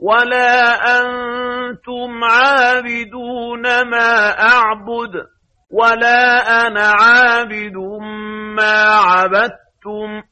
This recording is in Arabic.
ولا أنتم عابدون ما أعبد ولا أنا عابد ما عبدتم